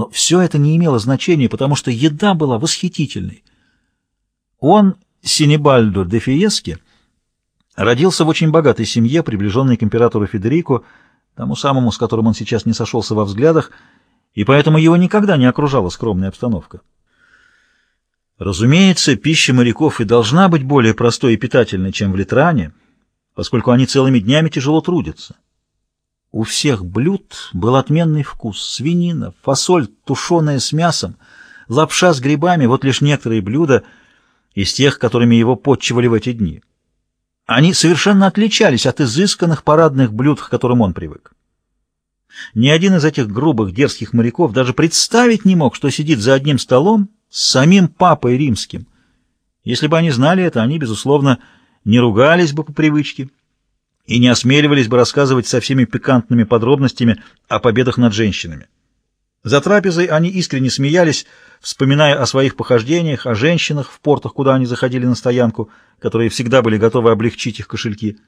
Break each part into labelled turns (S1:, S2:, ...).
S1: Но все это не имело значения, потому что еда была восхитительной. Он, Синебальдо де Фиески, родился в очень богатой семье, приближенной к императору Федерико, тому самому, с которым он сейчас не сошелся во взглядах, и поэтому его никогда не окружала скромная обстановка. Разумеется, пища моряков и должна быть более простой и питательной, чем в Литране, поскольку они целыми днями тяжело трудятся. У всех блюд был отменный вкус. Свинина, фасоль, тушеная с мясом, лапша с грибами — вот лишь некоторые блюда из тех, которыми его подчивали в эти дни. Они совершенно отличались от изысканных парадных блюд, к которым он привык. Ни один из этих грубых, дерзких моряков даже представить не мог, что сидит за одним столом с самим папой римским. Если бы они знали это, они, безусловно, не ругались бы по привычке и не осмеливались бы рассказывать со всеми пикантными подробностями о победах над женщинами. За трапезой они искренне смеялись, вспоминая о своих похождениях, о женщинах в портах, куда они заходили на стоянку, которые всегда были готовы облегчить их кошельки.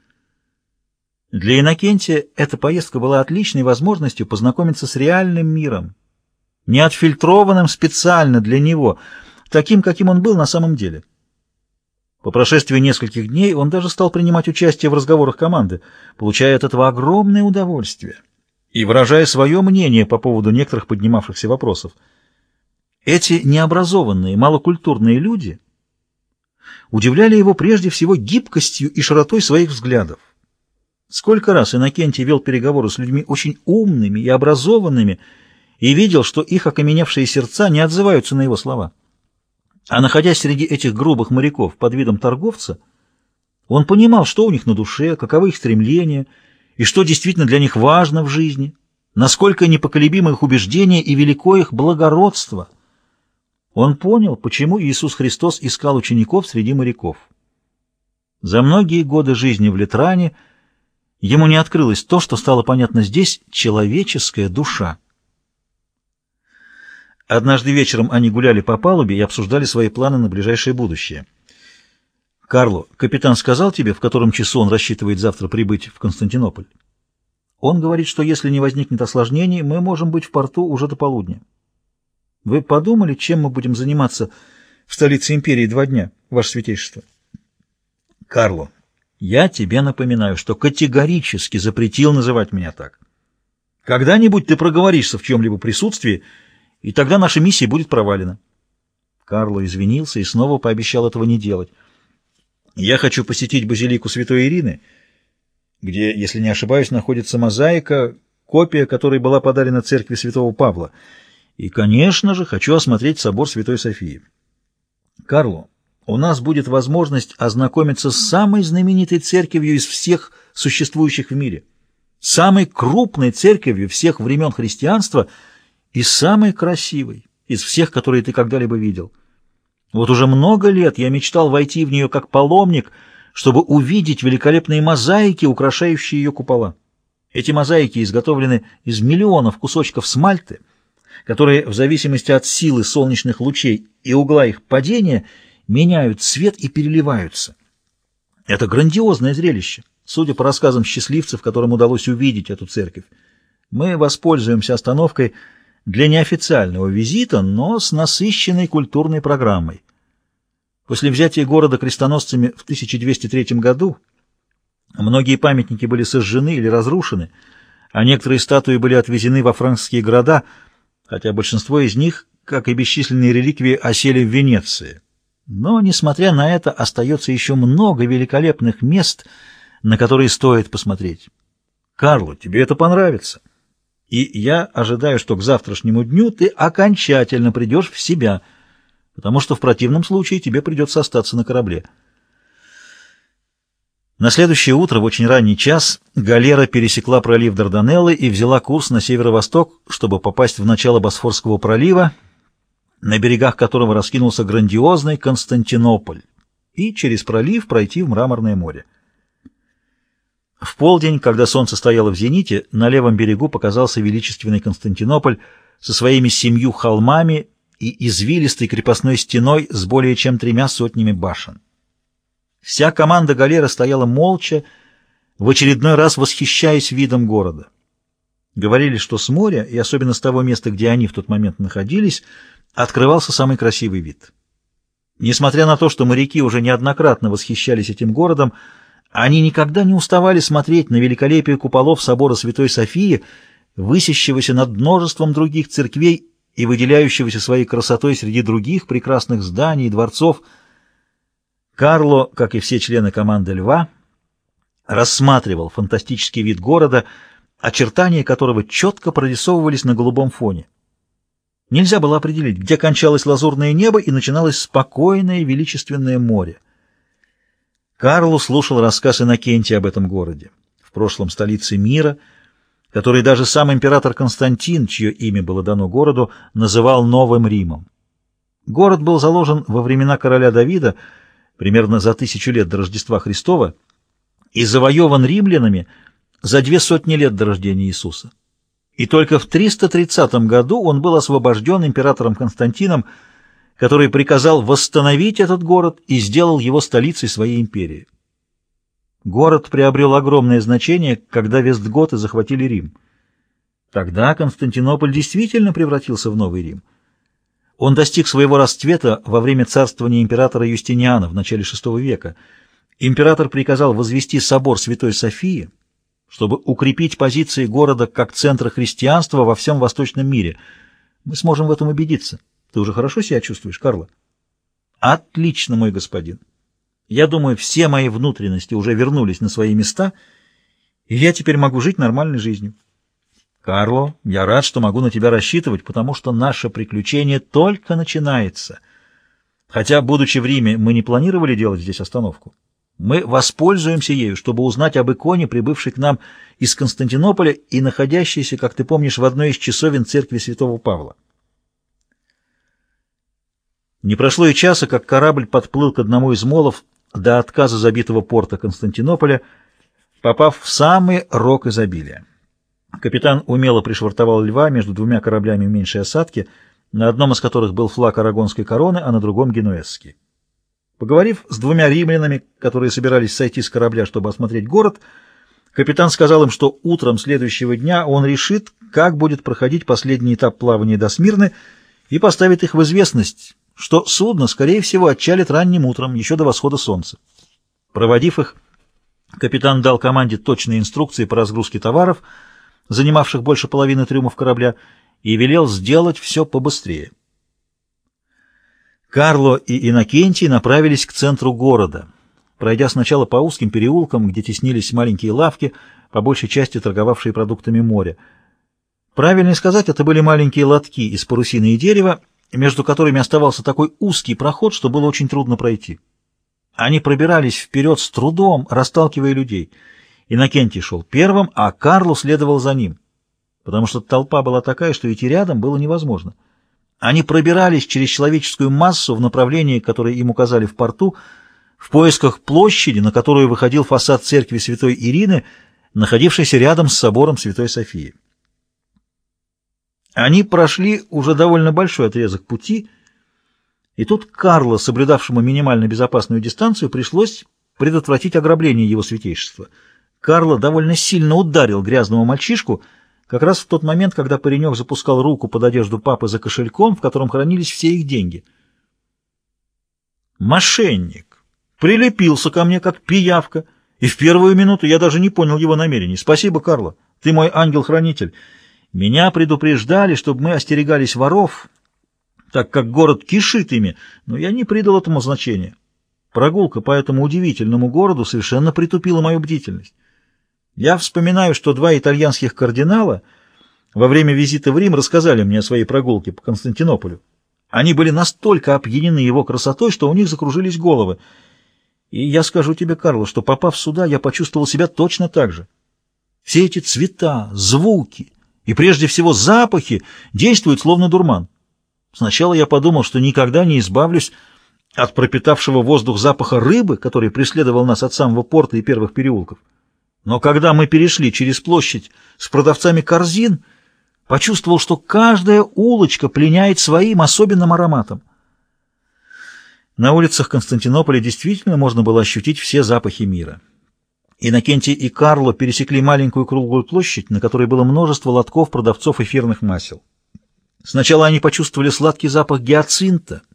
S1: Для Иннокентия эта поездка была отличной возможностью познакомиться с реальным миром, не отфильтрованным специально для него, таким, каким он был на самом деле. По прошествии нескольких дней он даже стал принимать участие в разговорах команды, получая от этого огромное удовольствие и выражая свое мнение по поводу некоторых поднимавшихся вопросов. Эти необразованные, малокультурные люди удивляли его прежде всего гибкостью и широтой своих взглядов. Сколько раз Иннокентий вел переговоры с людьми очень умными и образованными и видел, что их окаменевшие сердца не отзываются на его слова. А находясь среди этих грубых моряков под видом торговца, он понимал, что у них на душе, каковы их стремления и что действительно для них важно в жизни, насколько непоколебимы их убеждения и велико их благородство. Он понял, почему Иисус Христос искал учеников среди моряков. За многие годы жизни в Литране ему не открылось то, что стало понятно здесь — человеческая душа. Однажды вечером они гуляли по палубе и обсуждали свои планы на ближайшее будущее. «Карло, капитан сказал тебе, в котором часу он рассчитывает завтра прибыть в Константинополь?» «Он говорит, что если не возникнет осложнений, мы можем быть в порту уже до полудня». «Вы подумали, чем мы будем заниматься в столице империи два дня, ваше святейшество?» «Карло, я тебе напоминаю, что категорически запретил называть меня так. Когда-нибудь ты проговоришься в чем-либо присутствии, и тогда наша миссия будет провалена. Карло извинился и снова пообещал этого не делать. Я хочу посетить базилику Святой Ирины, где, если не ошибаюсь, находится мозаика, копия которой была подарена церкви Святого Павла. И, конечно же, хочу осмотреть собор Святой Софии. Карло, у нас будет возможность ознакомиться с самой знаменитой церковью из всех существующих в мире, самой крупной церковью всех времен христианства — и самый красивый из всех, которые ты когда-либо видел. Вот уже много лет я мечтал войти в нее как паломник, чтобы увидеть великолепные мозаики, украшающие ее купола. Эти мозаики изготовлены из миллионов кусочков смальты, которые в зависимости от силы солнечных лучей и угла их падения меняют цвет и переливаются. Это грандиозное зрелище, судя по рассказам счастливцев, которым удалось увидеть эту церковь. Мы воспользуемся остановкой для неофициального визита, но с насыщенной культурной программой. После взятия города крестоносцами в 1203 году многие памятники были сожжены или разрушены, а некоторые статуи были отвезены во франкские города, хотя большинство из них, как и бесчисленные реликвии, осели в Венеции. Но, несмотря на это, остается еще много великолепных мест, на которые стоит посмотреть. Карло, тебе это понравится и я ожидаю, что к завтрашнему дню ты окончательно придешь в себя, потому что в противном случае тебе придется остаться на корабле. На следующее утро, в очень ранний час, галера пересекла пролив Дарданеллы и взяла курс на северо-восток, чтобы попасть в начало Босфорского пролива, на берегах которого раскинулся грандиозный Константинополь, и через пролив пройти в Мраморное море. В полдень, когда солнце стояло в зените, на левом берегу показался величественный Константинополь со своими семью холмами и извилистой крепостной стеной с более чем тремя сотнями башен. Вся команда галеры стояла молча, в очередной раз восхищаясь видом города. Говорили, что с моря, и особенно с того места, где они в тот момент находились, открывался самый красивый вид. Несмотря на то, что моряки уже неоднократно восхищались этим городом, они никогда не уставали смотреть на великолепие куполов собора Святой Софии, высящегося над множеством других церквей и выделяющегося своей красотой среди других прекрасных зданий и дворцов. Карло, как и все члены команды «Льва», рассматривал фантастический вид города, очертания которого четко прорисовывались на голубом фоне. Нельзя было определить, где кончалось лазурное небо и начиналось спокойное величественное море. Карлу слушал рассказ Иннокентия об этом городе, в прошлом столице мира, который даже сам император Константин, чье имя было дано городу, называл Новым Римом. Город был заложен во времена короля Давида, примерно за тысячу лет до Рождества Христова, и завоеван римлянами за две сотни лет до рождения Иисуса. И только в 330 году он был освобожден императором Константином, который приказал восстановить этот город и сделал его столицей своей империи. Город приобрел огромное значение, когда вестготы захватили Рим. Тогда Константинополь действительно превратился в Новый Рим. Он достиг своего расцвета во время царствования императора Юстиниана в начале VI века. Император приказал возвести собор Святой Софии, чтобы укрепить позиции города как центра христианства во всем восточном мире. Мы сможем в этом убедиться. Ты уже хорошо себя чувствуешь, Карло? Отлично, мой господин. Я думаю, все мои внутренности уже вернулись на свои места, и я теперь могу жить нормальной жизнью. Карло, я рад, что могу на тебя рассчитывать, потому что наше приключение только начинается. Хотя, будучи в Риме, мы не планировали делать здесь остановку. Мы воспользуемся ею, чтобы узнать об иконе, прибывшей к нам из Константинополя и находящейся, как ты помнишь, в одной из часовен церкви святого Павла. Не прошло и часа, как корабль подплыл к одному из молов до отказа забитого порта Константинополя, попав в самый рок изобилия. Капитан умело пришвартовал льва между двумя кораблями меньшей осадки, на одном из которых был флаг арагонской короны, а на другом — генуэзский. Поговорив с двумя римлянами, которые собирались сойти с корабля, чтобы осмотреть город, капитан сказал им, что утром следующего дня он решит, как будет проходить последний этап плавания до Смирны, и поставит их в известность, что судно, скорее всего, отчалит ранним утром, еще до восхода солнца. Проводив их, капитан дал команде точные инструкции по разгрузке товаров, занимавших больше половины трюмов корабля, и велел сделать все побыстрее. Карло и Иннокентий направились к центру города, пройдя сначала по узким переулкам, где теснились маленькие лавки, по большей части торговавшие продуктами моря. Правильно сказать, это были маленькие лотки из парусины и дерева, между которыми оставался такой узкий проход, что было очень трудно пройти. Они пробирались вперед с трудом, расталкивая людей. Иннокентий шел первым, а Карлу следовал за ним, потому что толпа была такая, что идти рядом было невозможно. Они пробирались через человеческую массу в направлении, которое им указали в порту, в поисках площади, на которую выходил фасад церкви святой Ирины, находившейся рядом с собором Святой Софии. Они прошли уже довольно большой отрезок пути, и тут Карло, соблюдавшему минимально безопасную дистанцию, пришлось предотвратить ограбление его святейшества. Карло довольно сильно ударил грязного мальчишку, как раз в тот момент, когда паренек запускал руку под одежду папы за кошельком, в котором хранились все их деньги. Мошенник! Прилепился ко мне, как пиявка, и в первую минуту я даже не понял его намерений. Спасибо, Карло, ты мой ангел-хранитель. Меня предупреждали, чтобы мы остерегались воров, так как город кишит ими, но я не придал этому значения. Прогулка по этому удивительному городу совершенно притупила мою бдительность. Я вспоминаю, что два итальянских кардинала во время визита в Рим рассказали мне о своей прогулке по Константинополю. Они были настолько опьянены его красотой, что у них закружились головы. И я скажу тебе, Карло, что, попав сюда, я почувствовал себя точно так же. Все эти цвета, звуки, и прежде всего запахи действуют словно дурман. Сначала я подумал, что никогда не избавлюсь от пропитавшего воздух запаха рыбы, который преследовал нас от самого порта и первых переулков. Но когда мы перешли через площадь с продавцами корзин, почувствовал, что каждая улочка пленяет своим особенным ароматом. На улицах Константинополя действительно можно было ощутить все запахи мира. Иннокентий и Карло пересекли маленькую круглую площадь, на которой было множество лотков продавцов эфирных масел. Сначала они почувствовали сладкий запах гиацинта —